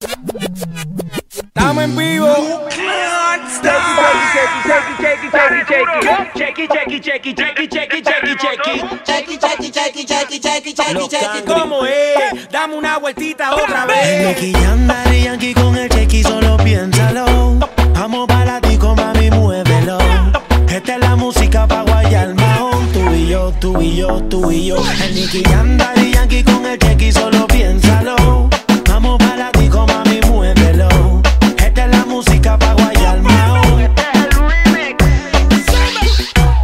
Estamos en vivo. ¿Cómo es? Dame una vueltita otra vez. Nicky Jam, y Yankee con el chequi, solo piénsalo. Vamos para ti mami, muévelo. Esta es la música pa' guayar mahón. Tú y yo, tú y yo, tú y yo. El Nicky Jam, y Yankee con el chequi, solo piénsalo. Vamos para ti con mami, muévelo. Esta es la música pa' guayar mahón.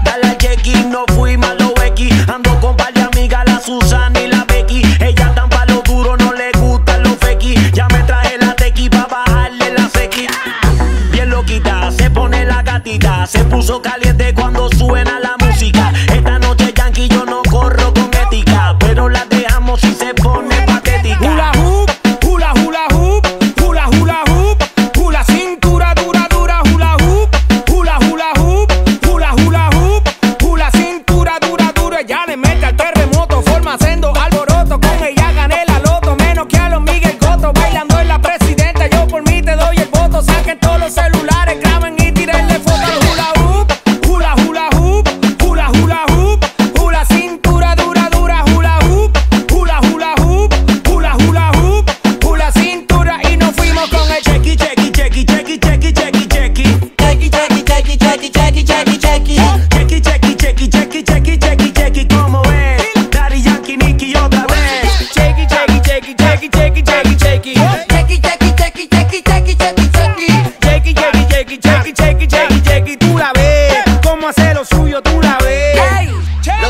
Dale al chequi, no fui malo Becky. Ando con par de amigas, la Susana y la Becky. Ellas dan pa' lo duro, no les gustan los fequi. Ya me traje la tequi pa' bajarle la sequi. Bien loquita, se pone la gatita. Se puso caliente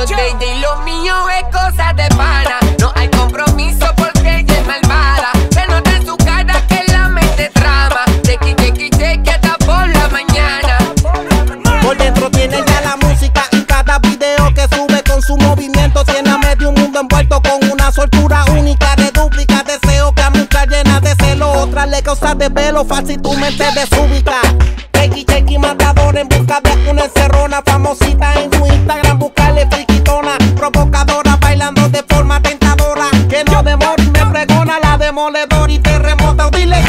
Lo de ella y lo mío es cosa de pana. No hay compromiso porque ella es malvada. Se nota en su cara que la mente trama. Chequi, chequi, chequi hasta por la mañana. Por dentro tiene ya la música y cada video que sube con su movimiento tiene a medio mundo envuelto con una soltura única de dúplica. Deseo que a muchas llena de celo, otras le causa de velo, fácil tu mente desubica. Chequi, chequi, matador en busca de una encerrona famosita en remota dile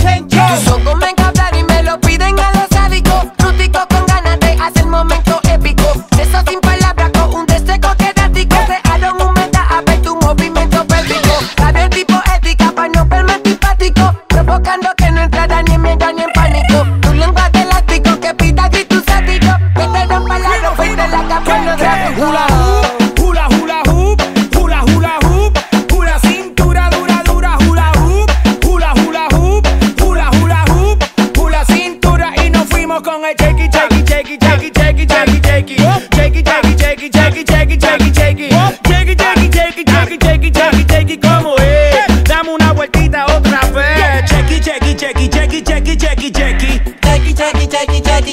shake it, shake it, shake it, shake it, shake it. Shake it, shake it, shake it, shake it, shake it, shake it, shake it, como es. Dame una vueltita otra vez. Shake it, shake it, shake it, shake it, shake it, shake it, shake it.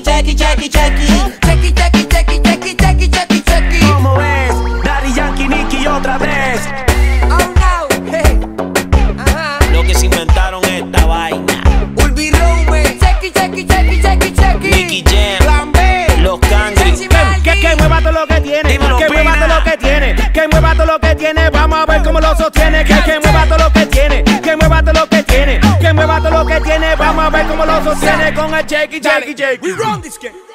Shake it, shake it, shake it. Lo que tiene, que mueva todo lo que tiene, que mueva todo lo que tiene, vamos a ver cómo lo sostiene, que, que mueva todo lo que tiene, que mueva todo lo que tiene, que mueva todo lo que tiene, vamos a ver cómo lo sostiene con el chequi, chequi, chequi.